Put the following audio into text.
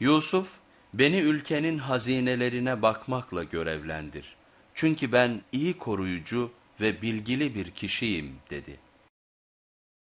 Yusuf, beni ülkenin hazinelerine bakmakla görevlendir. Çünkü ben iyi koruyucu ve bilgili bir kişiyim dedi.